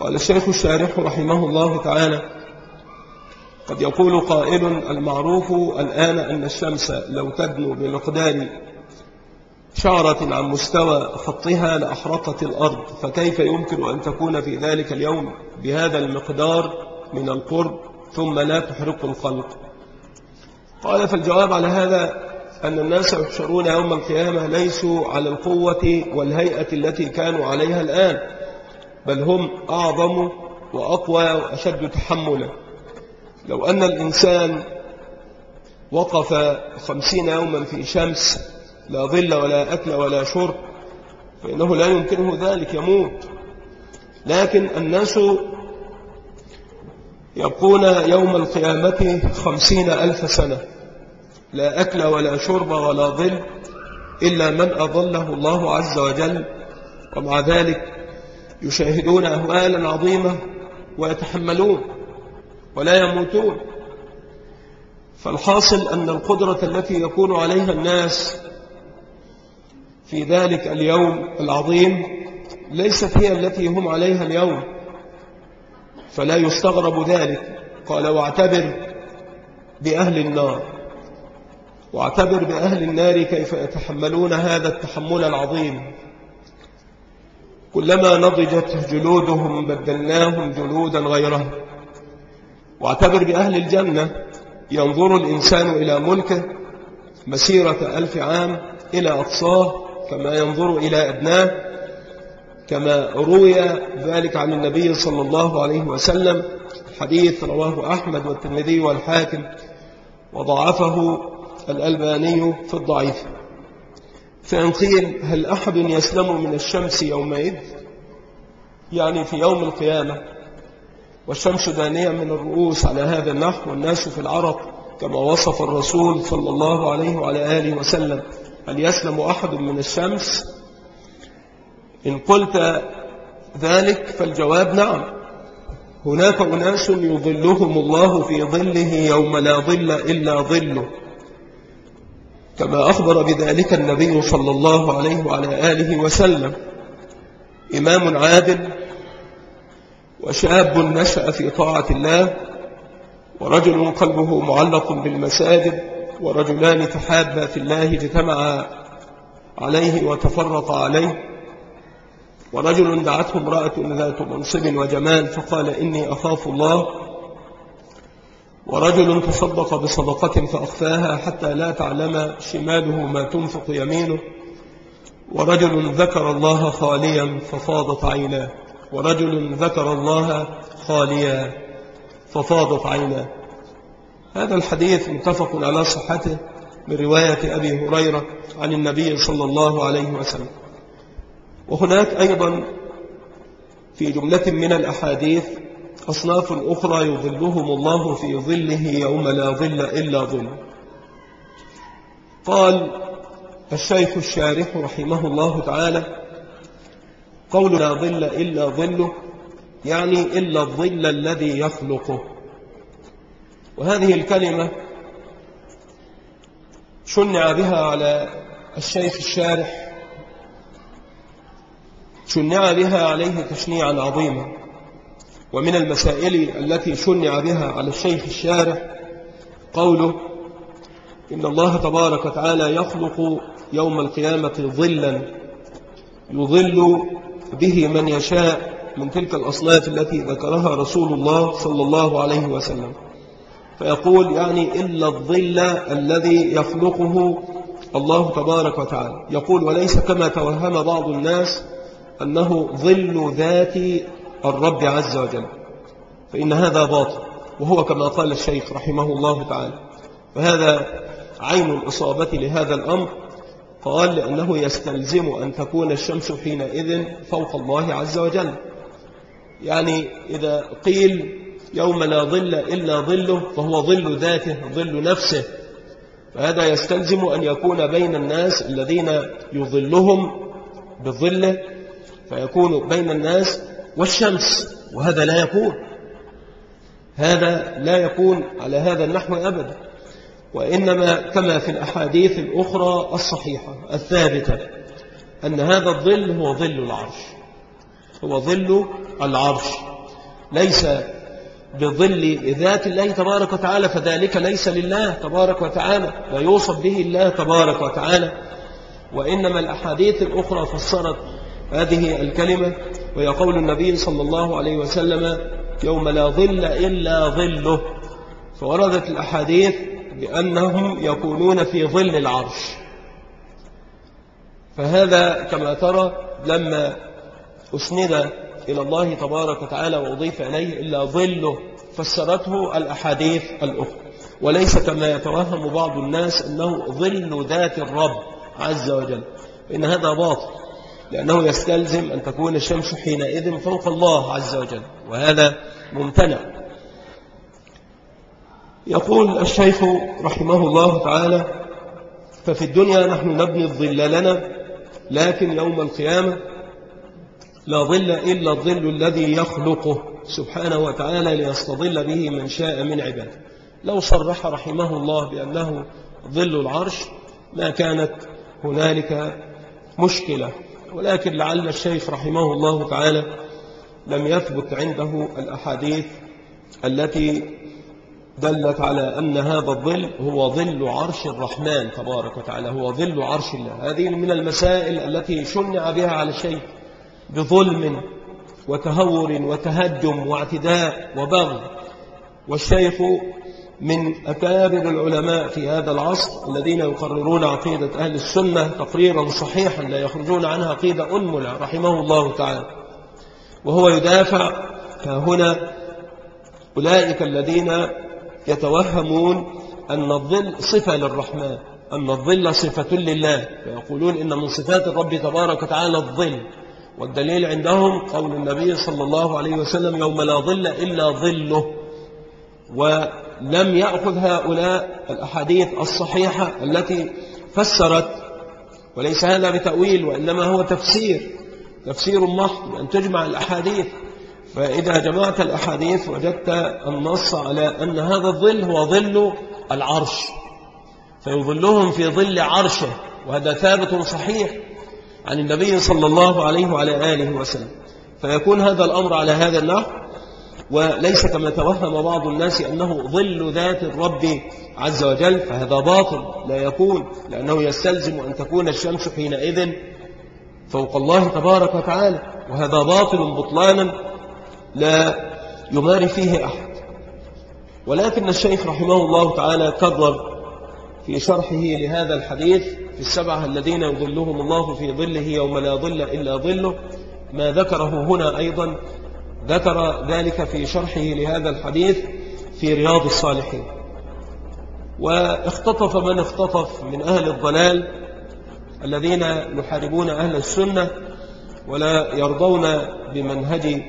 قال الشيخ الشارح رحمه الله تعالى قد يقول قائل المعروف الآن أن الشمس لو تدنو بمقدار شعرة عن مستوى خطها لأحرقت الأرض فكيف يمكن أن تكون في ذلك اليوم بهذا المقدار من القرب ثم لا تحرق الخلق؟ قال فالجواب على هذا أن الناس يحشرون يوم القيامة ليسوا على القوة والهيئة التي كانوا عليها الآن بل هم أعظم وأقوى وأشد تحملا. لو أن الإنسان وقف خمسين يوما في شمس لا ظل ولا أكل ولا شرب فإنه لا يمكنه ذلك يموت. لكن الناس يبقون يوم القيامة خمسين ألف سنة. لا أكل ولا شرب ولا ظل إلا من أظله الله عز وجل. ومع ذلك يشاهدون أهوالا عظيمة ويتحملون ولا يموتون. فالحاصل أن القدرة التي يكون عليها الناس في ذلك اليوم العظيم ليست هي التي هم عليها اليوم فلا يستغرب ذلك. قال واعتبر بأهل النار واعتبر بأهل النار كيف يتحملون هذا التحمل العظيم. كلما نضجت جلودهم بدلناهم جلودا غيرها واعتبر بأهل الجنة ينظر الإنسان إلى ملكه مسيرة ألف عام إلى أقصاه كما ينظر إلى أبناه كما روي ذلك عن النبي صلى الله عليه وسلم حديث رواه أحمد والترمذي والحاكم وضعفه الألباني في الضعيف. فإن قيل هل أحد يسلم من الشمس يومئذ؟ يعني في يوم القيامة. والشمس دانية من الرؤوس على هذا النحو والناس في العرق كما وصف الرسول صلى الله عليه وعلى آله وسلم. هل يسلم أحد من الشمس؟ إن قلت ذلك فالجواب نعم. هناك أناس يظلهم الله في ظله يوم لا ظل إلا ظله. كما أخبر بذلك النبي صلى الله عليه وعلى آله وسلم. إمام عادل وشاب نشأ في طاعة الله ورجل قلبه معلق بالمساجد ورجلان تحابا في الله اجتمعا عليه وتفرق عليه. ورجل دعته امرأة ذات منصب وجمال فقال إني أخاف الله. ورجل تصدق بصدقة فأخفاها حتى لا تعلم شماله ما تنفق يمينه. ورجل ذكر الله خاليا ففاضت عيناه. ورجل ذكر الله خاليا ففاضت عيناه. هذا الحديث متفق على صحته من رواية أبي هريرة عن النبي صلى الله عليه وسلم. وهناك أيضا في جملة من الأحاديث أصناف أخرى يظلهم الله في ظله يوم لا ظل إلا ظل. قال الشيخ الشارح رحمه الله تعالى قول لا ظل إلا ظله يعني إلا الظل الذي يخلقه. وهذه الكلمة شنع بها على الشيخ الشارح. شنع بها عليه تشنيعا عظيما. ومن المسائل التي شنع بها على الشيخ الشارح قوله إن الله تبارك وتعالى يخلق يوم القيامة ظلا يظل به من يشاء من تلك الأصناف التي ذكرها رسول الله صلى الله عليه وسلم. فيقول يعني إلا الظل الذي يخلقه الله تبارك وتعالى. يقول وليس كما توهم بعض الناس أنه ظل ذات الرب عز وجل. فإن هذا باطل وهو كما قال الشيخ رحمه الله تعالى. فهذا عين الإصابة لهذا الأمر. قال لأنه يستلزم أن تكون الشمس حينئذ فوق الله عز وجل. يعني إذا قيل يوم لا ظل إلا ظله فهو ظل ذاته ظل نفسه. فهذا يستلزم أن يكون بين الناس الذين يظلهم بالظل فيكون بين الناس والشمس وهذا لا يكون. هذا لا يكون على هذا النحو أبدا. وإنما كما في الأحاديث الأخرى الصحيحة الثابتة أن هذا الظل هو ظل العرش. هو ظل العرش. ليس بظل ذات الله تبارك وتعالى فذلك ليس لله تبارك وتعالى لا يوصف به الله تبارك وتعالى. وإنما الأحاديث الأخرى فسرت هذه الكلمة وهي قول النبي صلى الله عليه وسلم يوم لا ظل إلا ظله. فوردت الأحاديث بأنهم يكونون في ظل العرش. فهذا كما ترى لما أسند إلى الله تبارك وتعالى وأضيف إليه إلا ظله فسرته الأحاديث الأخرى. وليس كما يتوهم بعض الناس أنه ظل ذات الرب عز وجل. فإن هذا باطل لأنه يستلزم أن تكون الشمس حينئذ فوق الله عز وجل وهذا ممتنع. يقول الشيخ رحمه الله تعالى ففي الدنيا نحن نبني الظل لنا لكن يوم القيامة لا ظل إلا الظل الذي يخلقه سبحانه وتعالى ليستظل به من شاء من عباده لو صرح رحمه الله بأنه ظل العرش ما كانت هنالك مشكلة ولكن لعل الشيخ رحمه الله تعالى لم يثبت عنده الأحاديث التي دلت على أن هذا الظل هو ظل عرش الرحمن تبارك وتعالى هو ظل عرش الله. هذه من المسائل التي شنع بها على الشيخ بظلم وتهور وتهجم واعتداء وبغض. والشيخ من أكابر العلماء في هذا العصر الذين يقررون عقيدة أهل السنة تقريرا صحيحا لا يخرجون عنها عقيدة أنملة رحمه الله تعالى. وهو يدافع فهنا أولئك الذين يتوهمون أن الظل صفة للرحمن أن الظل صفة لله. فيقولون إن من صفات الرب تبارك وتعالى الظل. والدليل عندهم قول النبي صلى الله عليه وسلم يوم لا ظل إلا ظله ولم يأخذ هؤلاء الأحاديث الصحيحة التي فسرت وليس هذا بتأويل وإنما هو تفسير تفسير محض أن تجمع الأحاديث. فإذا جمعت الأحاديث وجدت النص على أن هذا الظل هو ظل العرش فيظلهم في ظل عرشه وهذا ثابت صحيح. عن النبي صلى الله عليه وعلى آله وسلم. فيكون هذا الأمر على هذا النحو وليس كما توهم بعض الناس أنه ظل ذات الرب عز وجل فهذا باطل لا يكون لأنه يستلزم أن تكون الشمس حينئذ فوق الله تبارك وتعالى. وهذا باطل بطلانا لا يماري فيه أحد. ولكن الشيخ رحمه الله تعالى كرر في شرحه لهذا الحديث السبعة الذين يظلهم الله في ظله يوم لا ظل إلا ظله. ما ذكره هنا أيضا ذكر ذلك في شرحه لهذا الحديث في رياض الصالحين. واختطف من اختطف من أهل الضلال الذين يحاربون أهل السنة ولا يرضون بمنهج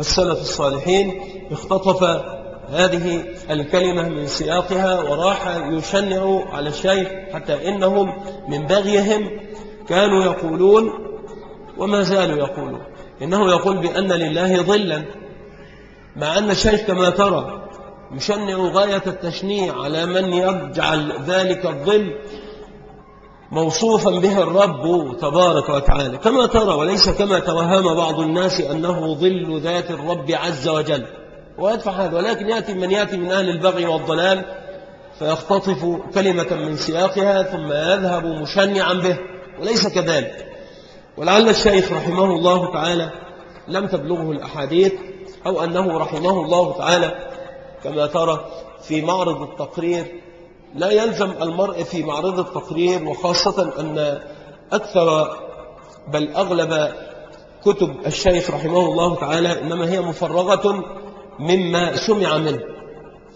السلف الصالحين. اختطف هذه الكلمة من سياقها وراح يشنع على الشيخ حتى إنهم من بغيهم كانوا يقولون وما زالوا يقولون. إنه يقول بأن لله ظلا مع أن الشيخ كما ترى يشنع غاية التشنيع على من يجعل ذلك الظل موصوفا به الرب تبارك وتعالى. كما ترى وليس كما توهم بعض الناس أنه ظل ذات الرب عز وجل. ويدفع هذا. ولكن يأتي من يأتي من أهل البغي والضلال فيختطف كلمة من سياقها ثم يذهب مشنعا به وليس كذلك. ولعل الشيخ رحمه الله تعالى لم تبلغه الأحاديث أو أنه رحمه الله تعالى كما ترى في معرض التقرير. لا يلزم المرء في معرض التقرير وخاصة أن أكثر بل أغلب كتب الشيخ رحمه الله تعالى إنما هي مفرغة مما سمع منه.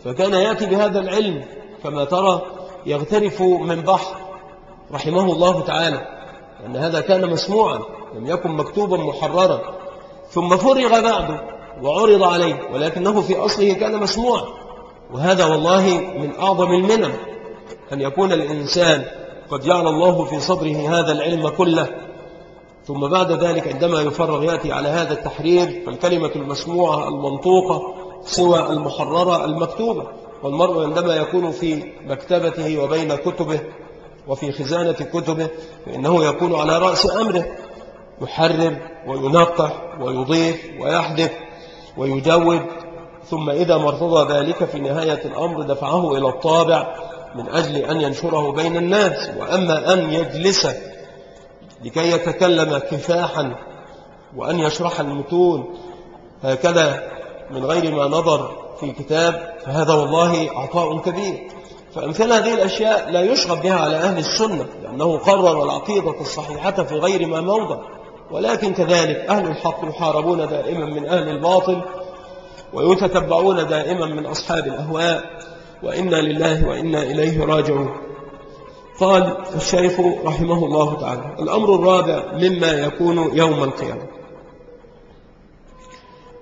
فكان يأتي بهذا العلم كما ترى يغترف من بحر رحمه الله تعالى أن هذا كان مسموعا لم يكن مكتوبا محررا. ثم فرغ بعده وعرض عليه ولكنه في أصله كان مسموعا. وهذا والله من أعظم المنن أن يكون الإنسان قد جعل الله في صدره هذا العلم كله ثم بعد ذلك عندما يفرغ يأتي على هذا التحرير فالكلمة المسموعة المنطوقة سوى المحررة المكتوبة والمرء عندما يكون في مكتبته وبين كتبه وفي خزانة كتبه فإنه يكون على رأس أمره يحرر وينقح ويضيف ويحدث ويجود ثم إذا مرتضى ذلك في نهاية الأمر دفعه إلى الطابع من أجل أن ينشره بين الناس وأما أن يجلس لكي يتكلم كفاحا وأن يشرح المتون هكذا من غير ما نظر في كتاب فهذا والله عطاء كبير. فأمثال هذه الأشياء لا يشغب بها على أهل السنة لأنه قرر العقيدة الصحيحة في غير ما موضع. ولكن كذلك أهل الحق يحاربون دائما من أهل الباطل ويتتبعون دائما من أصحاب الأهواء. وإنا لله وإنا إليه راجعون. قال الشيخ رحمه الله تعالى الأمر الرابع مما يكون يوم القيامة.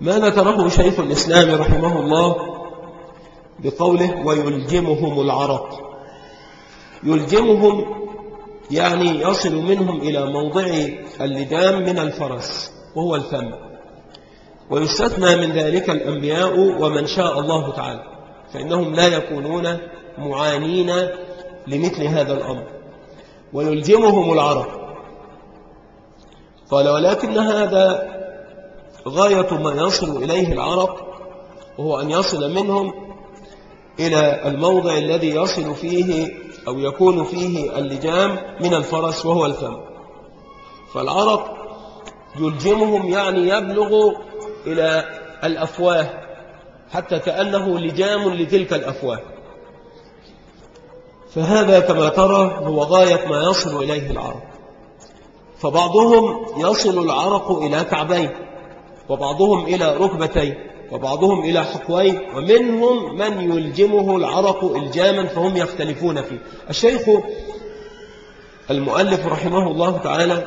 ما ذكره شيخ الإسلام رحمه الله بقوله ويلجمهم العرق. يلجمهم يعني يصل منهم إلى موضع اللجام من الفرس وهو الفم. ويستثنى من ذلك الأنبياء ومن شاء الله تعالى فإنهم لا يكونون معانين لمثل هذا الأمر. ويلجمهم العرق قال ولكن هذا غاية ما يصل إليه العرق وهو أن يصل منهم إلى الموضع الذي يصل فيه أو يكون فيه اللجام من الفرس وهو الفم. فالعرق يلجمهم يعني يبلغ إلى الأفواه حتى كأنه لجام لتلك الأفواه. فهذا كما ترى هو غاية ما يصل إليه العرق فبعضهم يصل العرق إلى كعبين وبعضهم إلى ركبتين وبعضهم إلى حقوين ومنهم من يلجمه العرق إلجاما فهم يختلفون فيه. الشيخ المؤلف رحمه الله تعالى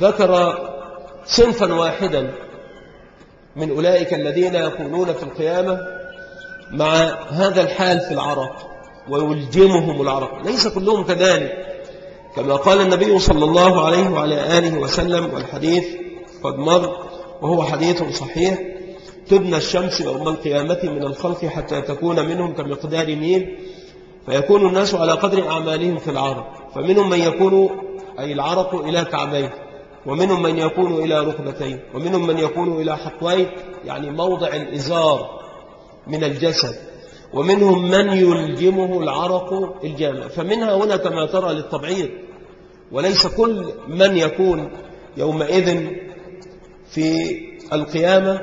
ذكر صنفا واحدا من أولئك الذين يكونون في القيامة مع هذا الحال في العرق. ويلجمهم العرق ليس كلهم كذلك. كما قال النبي صلى الله عليه وعلى آله وسلم والحديث قد مر وهو حديث صحيح تبنى الشمس يوم القيامة من الخلق حتى تكون منهم كمقدار ميل فيكون الناس على قدر أعمالهم في العرق فمنهم من يكون أي العرق إلى كعبين ومنهم من يكون إلى ركبتين ومنهم من يكون إلى حقوين يعني موضع الإزار من الجسد. ومنهم من يلجمه العرق الجامع. فمنها هنا كما ترى للتبعيض وليس كل من يكون يومئذ في القيامة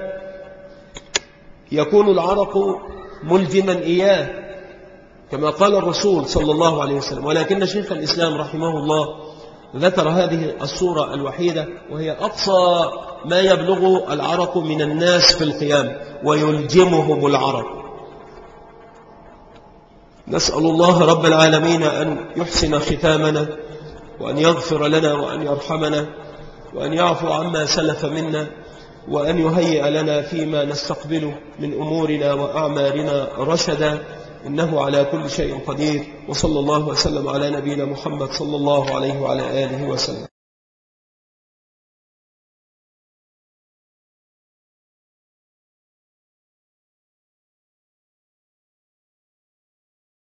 يكون العرق ملجما إياه كما قال الرسول صلى الله عليه وسلم. ولكن شيخ الإسلام رحمه الله ذكر هذه الصورة الوحيدة وهي أقصى ما يبلغ العرق من الناس في القيام ويلجمهم العرق. نسأل الله رب العالمين أن يحسن ختامنا وأن يغفر لنا وأن يرحمنا وأن يعفو عما سلف منا وأن يهيئ لنا فيما نستقبله من أمورنا وأعمالنا رشدا. إنه على كل شيء قدير وصلى الله وسلم على نبينا محمد صلى الله عليه وعلى آله وسلم.